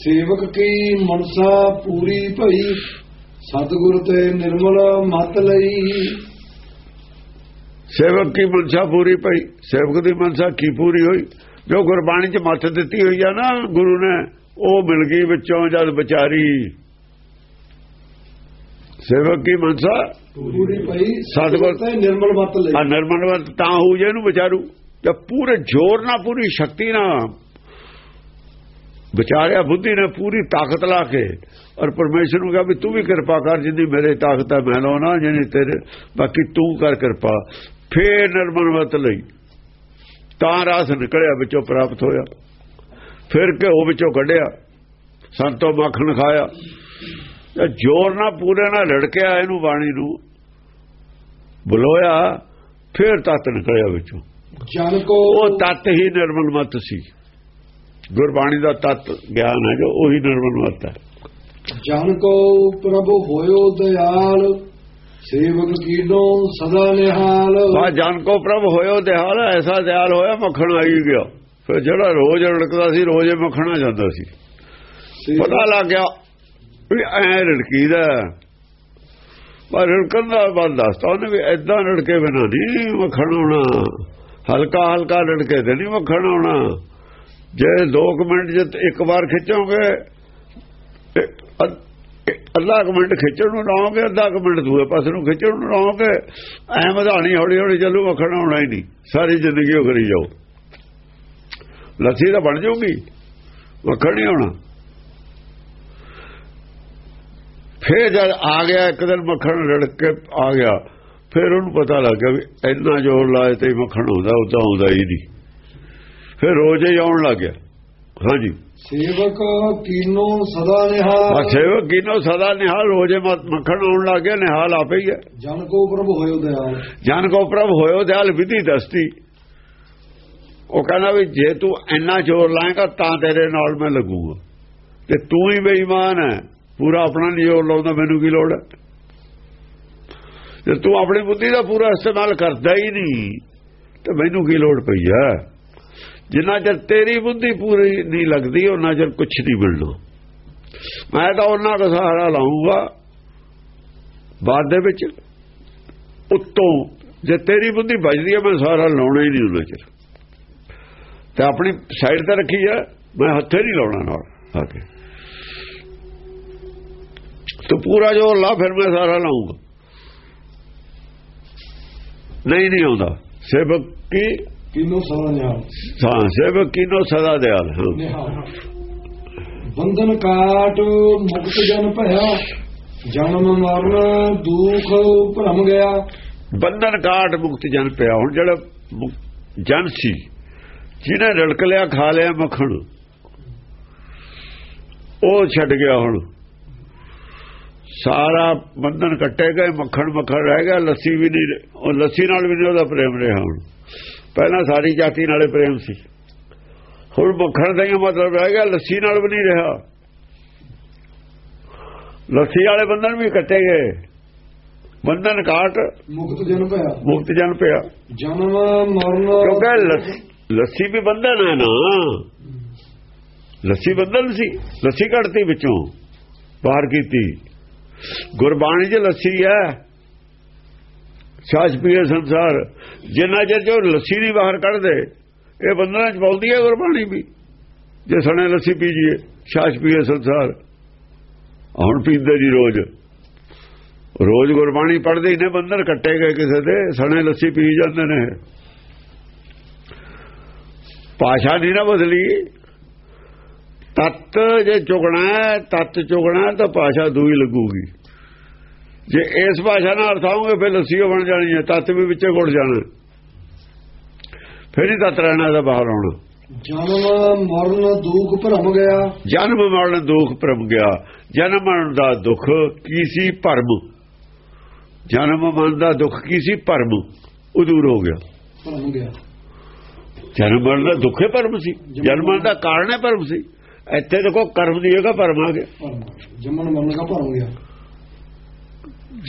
ਸੇਵਕ ਕੀ ਮਨਸਾ ਪੂਰੀ ਭਈ ਸਤਿਗੁਰ ਤੇ ਨਿਰਮਲ ਮਤ ਲਈ। ਸੇਵਕ ਕੀ ਮਨਸਾ ਪੂਰੀ ਪਈ ਸੇਵਕ ਦੀ ਮਨਸਾ ਕੀ ਪੂਰੀ ਹੋਈ? ਜੋ ਗੁਰਬਾਣੀ 'ਚ ਮੱਤ ਦਿੱਤੀ ਹੋਈ ਆ ਨਾ ਗੁਰੂ ਨੇ ਉਹ ਮਿਲ ਗਈ ਵਿੱਚੋਂ ਜਦ ਵਿਚਾਰੀ। ਸੇਵਕ ਕੀ ਮਨਸਾ? ਪੂਰੀ ਭਈ ਸਤਿਗੁਰ ਤੇ ਨਿਰਮਲ ਮਤ ਆ ਲਈ ਨਿਰਮਲਵੰਤ ਤਾਂ ਹੋਊ ਜੇ ਇਹਨੂੰ ਵਿਚਾਰੂ। ਜਦ ਪੂਰੇ ਜ਼ੋਰ ਨਾਲ ਪੂਰੀ ਸ਼ਕਤੀ ਨਾਲ। ਵਿਚਾਰਿਆ ਬੁੱਧੀ ਨੇ ਪੂਰੀ ਤਾਕਤ ਲਾ ਕੇ ਔਰ ਪਰਮੇਸ਼ਰ ਨੂੰ ਕਿਹਾ ਵੀ ਤੂੰ ਵੀ ਕਿਰਪਾ ਕਰ ਜਿੰਨੀ ਮੇਰੇ ਤਾਕਤ ਹੈ ਮੈਂ ਲਾਉਣਾ ਜਿੰਨੀ ਤੇਰੇ ਬਾਕੀ ਤੂੰ ਕਰ ਕਿਰਪਾ। ਫੇਰ ਨਿਰਮਲਵੰਤ ਲਈ। ਤਾਂ ਰਾਸ ਨਿਕਲਿਆ ਵਿੱਚੋਂ ਪ੍ਰਾਪਤ ਹੋਇਆ। ਫਿਰ ਘਿਓ ਵਿੱਚੋਂ ਕੱਢਿਆ। ਸੰਤੋ ਮੱਖਣ ਖਾਇਆ। ਜ਼ੋਰ ਨਾਲ ਪੂਰੇ ਨਾਲ ਲੜਕਿਆ ਇਹਨੂੰ ਬਾਣੀ ਨੂੰ। ਬੁਲੋਇਆ ਫਿਰ ਤਤ ਨਿਕਲਿਆ ਵਿੱਚੋਂ। ਜਨ ਕੋ ਉਹ ਤਤ ਹੀ ਨਿਰਮਲ ਮਤ ਸੀ। ਗੁਰਬਾਣੀ ਦਾ ਤਤ ਗਿਆਨ ਹੈ ਜੋ ਉਹੀ ਨਿਰਮਲ ਮਤ ਹੈ। ਜਨ ਕੋ ਪ੍ਰਭੂ ਹੋਇਓ ਦਿਆਲ ਸੇਵਕ ਕੀਨੋ ਸਦਾ ਨਿਹਾਲ। ਵਾ ਜਨ ਕੋ ਪ੍ਰਭ ਹੋਇਓ ਦਿਹਾਲ ਐਸਾ ਦਿਆਲ ਹੋਇਆ ਮੱਖਣ ਆਈ ਗਿਆ। ਫਿਰ ਜਿਹੜਾ ਰੋਜ਼ ਰੜਕਦਾ ਸੀ ਰੋਜ਼ੇ ਮੱਖਣਾ ਜਾਂਦਾ ਸੀ। ਪਤਾ ਲੱਗ ਗਿਆ ਵੀ ਐ ਰੜਕੀਦਾ ਪਰ ਰੜਕਣ ਦਾ ਬਾਤ ਦੱਸਤਾ ਉਹਨੇ ਵੀ ਐਦਾਂ ਰੜਕੇ ਬਿਨਾਂ ਨਹੀਂ ਮੱਖਣ ਆਉਣਾ। ਹਲਕਾ ਹਲਕਾ ਰੜਕੇ ਤੇ ਨਹੀਂ ਮੱਖਣ ਆਉਣਾ। ਜੇ 2 ਮਿੰਟ ਜੇ ਇੱਕ ਵਾਰ ਖਿੱਚੋਗੇ ਇਹ ਅੱਧਾ ਕੁ ਮਿੰਟ ਖਿੱਚਣ ਨੂੰ ਲਾਓਗੇ, ਅੱਧਾ ਕੁ ਮਿੰਟ ਦੂਏ ਪਾਸੇ ਨੂੰ ਖਿੱਚਣ ਨੂੰ ਲਾਓਗੇ, ਐ ਵਧਾਣੀ ਹੌਲੀ ਹੌਲੀ ਚੱਲੂ ਮੱਖਣ ਆਉਣਾ ਹੀ ਨਹੀਂ। ਸਾਰੀ ਜ਼ਿੰਦਗੀ ਉਹ ਕਰੀ ਜਾਓ। ਲੱਸੀ ਤਾਂ ਬਣ ਜਾਊਗੀ ਮੱਖਣ ਨਹੀਂ ਆਉਣਾ। ਫੇਰ ਜਦ ਆ ਗਿਆ, ਇੱਕ ਦਿਨ ਮੱਖਣ ਰੜਕ ਕੇ ਆ ਗਿਆ, ਫਿਰ ਉਹਨੂੰ ਪਤਾ ਲੱਗ ਗਿਆ ਵੀ ਇੰਨਾ ਜ਼ੋਰ ਲਾਏ ਤੇ ਮੱਖਣ ਆਉਂਦਾ ਉਦਾਂ ਆਉਂਦਾ ਹੀ ਨਹੀਂ। ਫਿਰ ਰੋਜ਼ ਹੀ ਆਉਣ ਲੱਗ ਗਿਆ। ਹਾਂਜੀ। ਸੇਵਕ ਕੀਨੋ ਸਦਾ ਨਿਹਾਲ। ਆ ਸੇਵਕ ਕਿਨੋ ਸਦਾ ਨਿਹਾਲ ਰੋਜ਼ੇ ਮੱਖਣ ਆਉਣ ਲੱਗ ਗਿਆ ਨਿਹਾਲ ਆਪੇ ਹੀ ਹੈ। ਜਨ ਕੋ ਪ੍ਰਭੂ ਹੋਇਓ ਦਿਆਲ ਜਨ ਕੋ ਪ੍ਰਭ ਹੋਇਓ ਦਿਆਲ ਵਿਧੀ ਦਸਤੀ। ਉਹ ਕਹਿੰਦਾ ਵੀ ਜੇ ਤੂੰ ਇੰਨਾ ਜ਼ੋਰ ਲਾਏਗਾ ਤਾਂ ਤੇਰੇ ਨਾਲ ਮੈਂ ਲੱਗੂਗਾ। ਤੇ ਤੂੰ ਹੀ ਬੇਈਮਾਨ ਹੈ। ਪੂਰਾ ਆਪਣਾ ਨਹੀਂ ਜ਼ੋਰ ਲਾਉਂਦਾ ਮੈਨੂੰ ਕੀ ਲੋੜ ਹੈ? ਜੇ ਤੂੰ ਆਪਣੀ ਬੁੱਧੀ ਦਾ ਪੂਰਾ ਇਸਤੇਮਾਲ ਕਰਦਾ ਹੀ ਨਹੀਂ ਤੇ ਮੈਨੂੰ ਕੀ ਲੋੜ ਪਈ ਹੈ? ਜਿੰਨਾ ਚਿਰ ਤੇਰੀ ਬੁੱਧੀ ਪੂਰੀ ਨਹੀਂ ਲੱਗਦੀ ਉਹਨਾਂ ਚਿਰ ਕੁਝ ਨਹੀਂ ਮਿਲਣਾ। ਮੈਂ ਤਾਂ ਉਹਨਾਂ ਦਾ ਸਹਾਰਾ ਲਾਉਂਗਾ ਬਾਅਦ ਦੇ ਵਿੱਚ ਉੱਤੋਂ ਜੇ ਤੇਰੀ ਬੁੱਧੀ ਵੱਜਦੀ ਹੈ, ਮੈਂ ਸਹਾਰਾ ਲਾਉਣਾ ਹੀ ਨਹੀਂ ਉਹਨਾਂ ਚਿਰ। ਤੇ ਆਪਣੀ ਸਾਈਡ ਤੇ ਰੱਖੀ ਹੈ ਮੈਂ ਹੱਥੇ ਨਹੀਂ ਲਾਉਣਾ ਨਾਲ ਆ ਕੇ। ਤੂੰ ਪੂਰਾ ਜੋ ਲਾ, ਫਿਰ ਮੈਂ ਸਹਾਰਾ ਲਾਉਂਗਾ ਨਹੀਂ ਨਹੀਂ ਆਉਂਦਾ। ਸੇਵਕ ਕੀ ਕੀਨੋ ਸਦਾ ਨਿਹਾਲ ਹਾਂ ਸੇਵਕ ਕੀਨੋ ਸਦਾ ਦਿਆਲ ਬੰਧਨ ਕਾਟ ਮੁਕਤ ਜਨ ਭਇਆ। ਜਨਮ ਮਰਨ ਦੁਖ ਭਰਮ ਗਿਆ। ਬੰਧਨ ਕਾਟ ਮੁਕਤ ਜਨ ਪਿਆ ਹੁਣ ਜਿਹੜਾ ਜਨ ਸੀ ਜਿਹਨੇ ਰੜਕ ਲਿਆ ਖਾ ਲਿਆ ਮੱਖਣ ਉਹ ਛੱਡ ਗਿਆ ਹੁਣ। ਸਾਰਾ ਬੰਧਨ ਕੱਟੇ ਗਏ ਮੱਖਣ ਮੱਖਣ ਰਹਿ ਗਿਆ ਲੱਸੀ ਵੀ ਨਹੀਂ ਉਹ ਲੱਸੀ ਨਾਲ ਵੀ ਨਹੀਂ ਉਹਦਾ ਪ੍ਰੇਮ ਰਿਹਾ ਹੁਣ। ਪਹਿਲਾਂ ਸਾਰੀ ਜਾਤੀ ਨਾਲੇ ਪ੍ਰੇਮ ਸੀ। ਹੁਣ ਮੱਖਣ ਦਾ ਮਤਲਬ ਰਹਿ ਗਿਆ ਲੱਸੀ ਨਾਲ ਵੀ ਨਹੀਂ ਰਿਹਾ। ਲੱਸੀ ਵਾਲੇ ਬੰਧਨ ਵੀ ਕੱਟੇ ਗਏ। ਬੰਧਨ ਕਾਟ ਮੁਕਤ ਜਨ ਭਇਆ। ਮੁਕਤ ਜਨ ਪਿਆ ਜਨਮ ਮਰਨ ਕਿਉਂਕਿ ਲੱਸੀ- ਲੱਸੀ ਵੀ ਬੰਧਨ ਹੈ ਨਾ। ਲੱਸੀ ਬੰਧਨ ਸੀ। ਲੱਸੀ ਕੱਢਤੀ ਵਿੱਚੋਂ ਬਾਹਰ ਕੀਤੀ। ਗੁਰਬਾਣੀ 'ਚ ਲੱਸੀ ਹੈ। ਛਾਛ ਪੀਏ ਸੰਸਾਰ, ਜਿੰਨਾ ਚਿਰ ਜੋ ਲੱਸੀ ਨਹੀਂ ਬਾਹਰ ਕੱਢਦੇ, ਇਹ ਬੰਧਨਾਂ 'ਚ ਪਾਉਂਦੀ ਹੈ ਗੁਰਬਾਣੀ ਵੀ। ਜੇ ਸਣੇ ਲੱਸੀ ਪੀਜੀਏ ਛਾਛ ਪੀਏ ਸੰਸਾਰ। ਹੁਣ ਪੀਂਦੇ ਜੀ ਰੋਜ਼। ਰੋਜ਼ ਗੁਰਬਾਣੀ ਪੜ੍ਹਦੇ ਹੀ ਨੇ ਬੰਧਨ ਕੱਟੇ ਗਏ ਕਿਸੇ ਦੇ, ਸਣੇ ਲੱਸੀ ਪੀ ਜਾਂਦੇ ਨੇ। ਭਾਸ਼ਾ ਨਹੀਂ ਨਾ ਬਦਲੀ। ਤਤ ਜੇ ਚੁਗਣਾ ਹੈ, ਤਤ ਚੁਗਣਾ ਤਾਂ ਭਾਸ਼ਾ ਦੂਈ ਲੱਗੂਗੀ। ਜੇ ਇਸ ਭਾਸ਼ਾ ਨਾਲ ਅਰਥਾਉਂਗੇ ਫਿਰ ਲੱਸੀ ਬਣ ਜਾਣੀ ਹੈ ਤਤ ਵੀ ਵਿੱਚੇ ਗੁੜ ਜਾਣਾ। ਫਿਰ ਹੀ ਤਤ ਰਹਿਣਾ ਦਾ ਬਾਹਰ ਆਉਣਾ। ਜਨਮ ਮਰਨ ਦੁਖ ਭਰਮ ਗਿਆ। ਜਨਮ ਮਰਨ ਦੁੱਖ ਭਰਮ ਗਿਆ। ਜਨਮ ਮਰਨ ਦਾ ਦੁੱਖ ਕੀ ਸੀ? ਭਰਮ। ਜਨਮ ਮਰਨ ਦਾ ਦੁੱਖ ਕੀ ਸੀ? ਭਰਮ। ਉਹ ਦੂਰ ਹੋ ਗਿਆ। ਭਰਮ ਗਿਆ। ਜਨਮ ਮਰਨ ਦਾ ਦੁੱਖੇ ਭਰਮ ਸੀ। ਜਨਮ ਮਰਨ ਦਾ ਕਾਰਨ ਹੈ ਭਰਮ ਸੀ। ਇੱਥੇ ਦੇਖੋ ਕਰਮ ਦੀ ਜਗ੍ਹਾ ਭਰਮ ਆ ਗਿਆ। ਜੰਮਣ ਮਰਨ ਦਾ ਭਰਮ ਗਿਆ।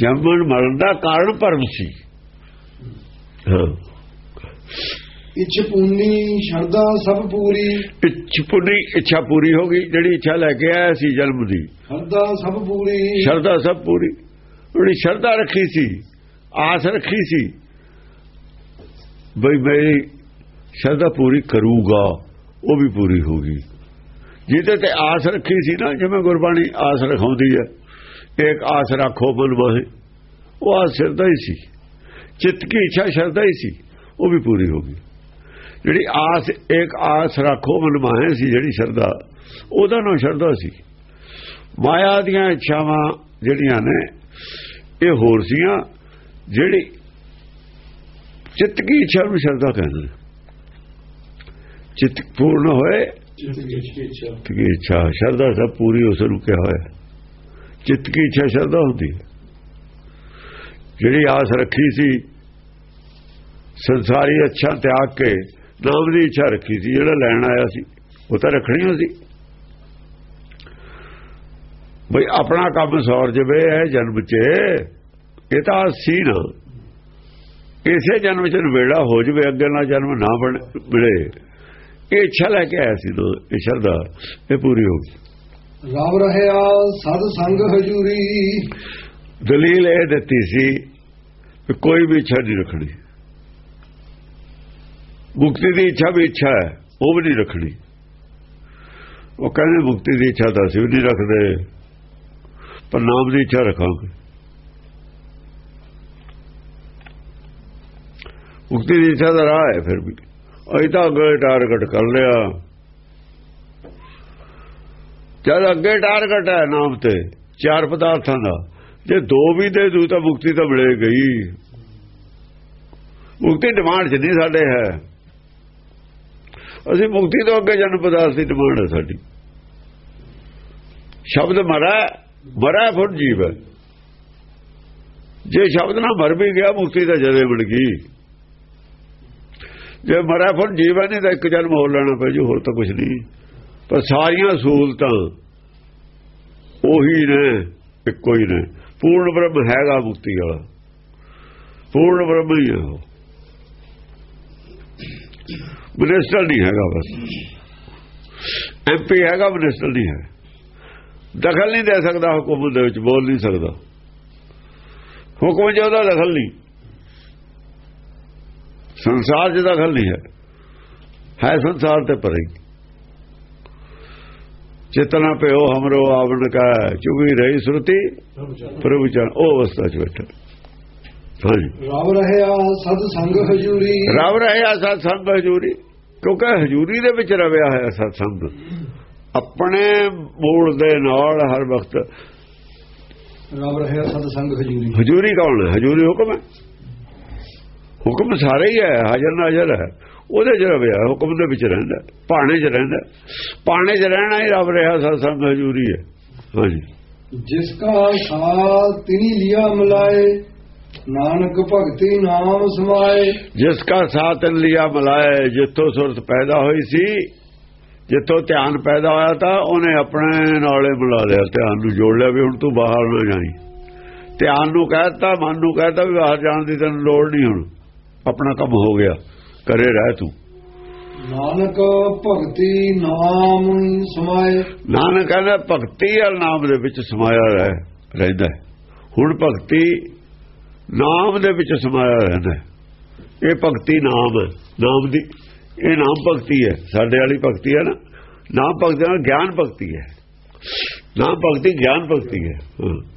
ਜਨਮ ਮਰਨ ਦਾ ਕਾਰਨ ਭਰਮ ਸੀ। ਇਛ ਪੂਨੀ ਸ਼ਰਦਾ ਸਭ ਪੂਰੀ। ਇੱਛ ਪੂਰੀ ਇੱਛਾ ਪੂਰੀ ਹੋ ਗਈ ਜਿਹੜੀ ਇੱਛਾ ਲੈ ਕੇ ਆਇਆ ਸੀ ਜਨਮ ਦੀ। ਹਰਦਾ ਸਭ ਪੂਰੀ। ਸ਼ਰਧਾ ਸਭ ਪੂਰੀ। ਉਹਨੇ ਸ਼ਰਧਾ ਰੱਖੀ ਸੀ ਆਸ ਰੱਖੀ ਸੀ। ਬਈ ਮੇਰੀ ਸ਼ਰਧਾ ਪੂਰੀ ਕਰੂਗਾ ਉਹ ਵੀ ਪੂਰੀ ਹੋ ਗਈ। ਜਿਹਦੇ ਤੇ ਆਸ ਰੱਖੀ ਸੀ ਨਾ ਜਿਵੇਂ ਗੁਰਬਾਣੀ ਆਸ ਰਖਾਉਂਦੀ ਹੈ। ਇੱਕ ਆਸ ਰੱਖੋ ਮਨ ਮਾਹੇ ਉਹ ਆਸ ਸ਼ਰਧਾ ਹੀ ਸੀ ਚਿੱਤ ਕੀ ਇੱਛਾ ਸ਼ਰਧਾ ਹੀ ਸੀ ਉਹ ਵੀ ਪੂਰੀ ਹੋ ਗਈ ਜਿਹੜੀ ਆਸ ਇੱਕ ਆਸ ਰੱਖੋ ਮਨ ਮਾਹੇ ਸੀ ਜਿਹੜੀ ਸ਼ਰਧਾ ਉਹਦਾ ਨਾਮ ਸ਼ਰਧਾ ਸੀ ਮਾਇਆ ਦੀਆਂ ਇੱਛਾਵਾਂ ਜਿਹੜੀਆਂ ਨੇ ਇਹ ਹੋਰ ਸੀਆਂ ਜਿਹੜੀ ਚਿੱਤ ਕੀ ਇੱਛਾ ਨੂੰ ਸ਼ਰਧਾ ਕਹਿੰਦੇ ਚਿੱਤ ਪੂਰਨ ਹੋਏ ਚਿਤ ਕੀ ਇੱਛਾ ਸ਼ਰਧਾ ਸਭ ਪੂਰੀ ਉਸ ਨੂੰ ਕਿਹਾ ਹੋਇਆ ਚਿੱਤ ਕੀ ਇੱਛਾ ਸ਼ਰਧਾ ਹੁੰਦੀ। ਜਿਹੜੀ ਆਸ ਰੱਖੀ ਸੀ, ਸੰਸਾਰੀ ਅੱਛਾ ਤਿਆਗ ਕੇ, ਨਾਮ ਦੀ ਇੱਛਾ ਰੱਖੀ ਸੀ, ਜਿਹੜਾ ਲੈਣ ਆਇਆ ਸੀ, ਉਹ ਤਾਂ ਰੱਖਣੀ ਹੁੰਦੀ ਬਈ ਆਪਣਾ ਕੰਮ ਸੌਰ ਜਵੇ ਹੈ ਜਨਮ ਚ, ਇਹ ਤਾਂ ਸੀ ਨਾ। ਇਸੇ ਜਨਮ ਚ ਨਵੇੜਾ ਹੋ ਜਵੇ, ਅੱਗੇ ਨਾਲ ਜਨਮ ਨਾ ਬਣ ਮਿਲੇ। ਇਹ ਇੱਛਾ ਲੈ ਕੇ ਆਇਆ ਸੀ ਨਾ, ਇਹ ਸ਼ਰਧਾ, ਇਹ ਪੂਰੀ ਹੋ ਗਈ। ਰਬ ਰਹਿਆ ਸਦ ਸੰਗ ਹਜੂਰੀ। ਦਲੀਲ ਇਹ ਦਿੱਤੀ ਸੀ ਕਿ ਕੋਈ ਵੀ ਇੱਛਾ ਨਹੀਂ ਰੱਖਣੀ। ਮੁਕਤੀ ਦੀ ਇੱਛਾ ਵੀ ਇੱਛਾ ਹੈ, ਉਹ ਵੀ ਨਹੀਂ ਰੱਖਣੀ। ਉਹ ਕਹਿੰਦੇ ਮੁਕਤੀ ਦੀ ਇੱਛਾ ਤਾਂ ਅਸੀਂ ਵੀ ਨਹੀਂ ਰੱਖਦੇ, ਪਰ ਨਾਮ ਦੀ ਇੱਛਾ ਰੱਖਾਂਗੇ। ਮੁਕਤੀ ਦੀ ਇੱਛਾ ਦਾ ਰਾਹ ਹੈ ਫਿਰ ਵੀ। ਅਸੀਂ ਤਾਂ ਅੱਗੇ ਟਾਰਗੇਟ ਕਰ ਲਿਆ। ਜਦ ਅੱਗੇ ਟਾਰਗੇਟ ਹੈ ਨਾਮ ਤੇ, ਚਾਰ ਪਦਾਰਥਾਂ ਦਾ। ਜੇ ਦੋ ਵੀ ਦੇ ਦੂ ਤਾਂ ਮੁਕਤੀ ਤਾਂ ਮਿਲੇ ਗਈ ਮੁਕਤੀ ਡਿਮਾਂਡ ਚ ਨਹੀਂ ਸਾਡੇ ਹੈ। ਅਸੀਂ ਮੁਕਤੀ ਤੋਂ ਅੱਗੇ ਜਨਮ ਪਦਾਰਥ ਦੀ ਡਿਮਾਂਡ ਹੈ ਸਾਡੀ। ਸ਼ਬਦ ਮਰਾ ਮਰਾ ਫਿਰ ਜੀਵ ਹੈ। ਜੇ ਸ਼ਬਦ ਨਾ ਮਰ ਵੀ ਗਿਆ, ਮੁਕਤੀ ਤਾਂ ਜਦੇ ਮਿਲ ਗਈ। ਜੇ ਮਰਾ ਫਿਰ ਜੀਵ ਹੈ ਨਹੀਂ ਤਾਂ ਇੱਕ ਜਨਮ ਹੋਰ ਲੈਣਾ ਪੈ ਜੂ, ਹੋਰ ਤਾਂ ਕੁਝ ਨਹੀਂ ਪਰ ਸਾਰੀਆਂ ਸਹੂਲਤਾਂ ਉਹੀ ਨੇ, ਇੱਕੋ ਹੀ ਨੇ। ਪੂਰਨ ਬ੍ਰਹਮ ਹੈਗਾ ਮੁਕਤੀ ਵਾਲਾ। ਪੂਰਨ ਬ੍ਰਹਮ ਹੀ ਹੈ ਮਿਨਿਸਟਰ ਨਹੀਂ ਹੈਗਾ ਬਸ। ਐਮਪੀ ਹੈਗਾ ਮਿਨਿਸਟਰ ਨਹੀਂ ਹੈ। ਦਖਲ ਨਹੀਂ ਦੇ ਸਕਦਾ, ਹੁਕਮ ਦੇ ਵਿੱਚ ਬੋਲ ਨਹੀਂ ਸਕਦਾ। ਹੁਕਮ 'ਚ ਉਹਦਾ ਦਖਲ ਨਹੀਂ। ਸੰਸਾਰ 'ਚ ਦਖਲ ਨਹੀਂ ਹੈ। ਹੈ ਸੰਸਾਰ ਤੇ ਪਰੇ। ਚੇਤਨਾ ਪਿਓ ਹਮਰੋ ਆਵਣ ਕਾ ਚੁਗੀ ਰਹੀ ਸੁਰਤੀ ਪ੍ਰਭੂ ਚਰਨ ਉਹ ਅਵਸਥਾ 'ਚ ਬੈਠਾ। ਰਬ ਰਹਿਆ ਸਦ ਸੰਗ ਹਜੂਰੀ। ਰਵ ਰਹਿਆ ਸਤ ਸੰਗ ਹਜੂਰੀ ਕਿਉਂਕਿ ਹਜੂਰੀ ਦੇ ਵਿੱਚ ਰਵਿਆ ਹੋਇਆ ਸਤ ਸੰਗ। ਆਪਣੇ ਮੂਲ ਦੇ ਨਾਲ ਹਰ ਵਕਤ ਰਬ ਰਹਿਆ ਸਦ ਸੰਗ ਹਜੂਰੀ। ਹਜੂਰੀ ਕੌਣ ਹੈ? ਹਜੂਰੀ ਹੁਕਮ ਹੈ। ਹੁਕਮ ਸਾਰੇ ਹੀ ਹੈ ਹਾਜ਼ਰ ਨਾਜ਼ਰ ਹੈ। ਉਹਦੇ ਚ ਰਵਿਆ ਹੁਕਮ ਦੇ ਵਿੱਚ ਰਹਿੰਦਾ ਪਾਣੇ ਚ ਰਹਿੰਦਾ ਪਾਣੇ ਚ ਰਹਿਣਾ ਹੀ ਰਬ ਰਿਹਾ ਸਤ ਸੰਗ ਹਜੂਰੀ ਹੈ। ਹਾਂਜੀ। ਜਿਸ ਕਾ ਸਾਥ ਤਿਨੀ ਲਿਆ ਮਲਾਏ ਨਾਨਕ ਭਗਤੀ ਨਾਮ ਸਮਾਏ। ਜਿਸ ਕਾ ਸਾਥ ਲਿਆ ਮਲਾਏ ਜਿੱਥੋਂ ਸੁਰਤ ਪੈਦਾ ਹੋਈ ਸੀ ਜਿੱਥੋਂ ਧਿਆਨ ਪੈਦਾ ਹੋਇਆ ਤਾਂ ਉਹਨੇ ਆਪਣੇ ਨਾਲੇ ਮਿਲਾ ਲਿਆ ਧਿਆਨ ਨੂੰ ਜੋੜ ਲਿਆ ਵੀ ਹੁਣ ਤੂੰ ਬਾਹਰ ਨਾ ਜਾਈ। ਧਿਆਨ ਨੂੰ ਕਹਿਤਾ ਮਨ ਨੂੰ ਕਹਿਤਾ ਵੀ ਬਾਹਰ ਜਾਣ ਦੀ ਤੈਨੂੰ ਲੋੜ ਨਹੀਂ ਹੁਣ। ਆਪਣਾ ਕੰਮ ਹੋ ਗਿਆ। ਕਰੇ ਰਹਿ ਤੂੰ। ਨਾਨਕ ਭਗਤੀ ਨਾਮ ਸਮਾਏ। ਨਾਨਕ ਕਹਿੰਦਾ ਭਗਤੀ ਵਾਲ ਨਾਮ ਦੇ ਵਿੱਚ ਸਮਾਇਆ ਰਹਿ ਰਹਿੰਦਾ। ਹੁਣ ਭਗਤੀ ਨਾਮ ਦੇ ਵਿੱਚ ਸਮਾਇਆ ਰਹਿੰਦਾ। ਇਹ ਭਗਤੀ ਨਾਮ ਹੈ। ਨਾਮ ਦੀ ਇਹ ਨਾਮ ਭਗਤੀ ਹੈ। ਸਾਡੇ ਵਾਲੀ ਭਗਤੀ ਹੈ ਨਾ। ਨਾਮ ਭਗਤੀ ਨਾਲ ਗਿਆਨ ਭਗਤੀ ਹੈ। ਨਾਮ ਭਗਤੀ ਗਿਆਨ ਭਗਤੀ ਹਾਂ।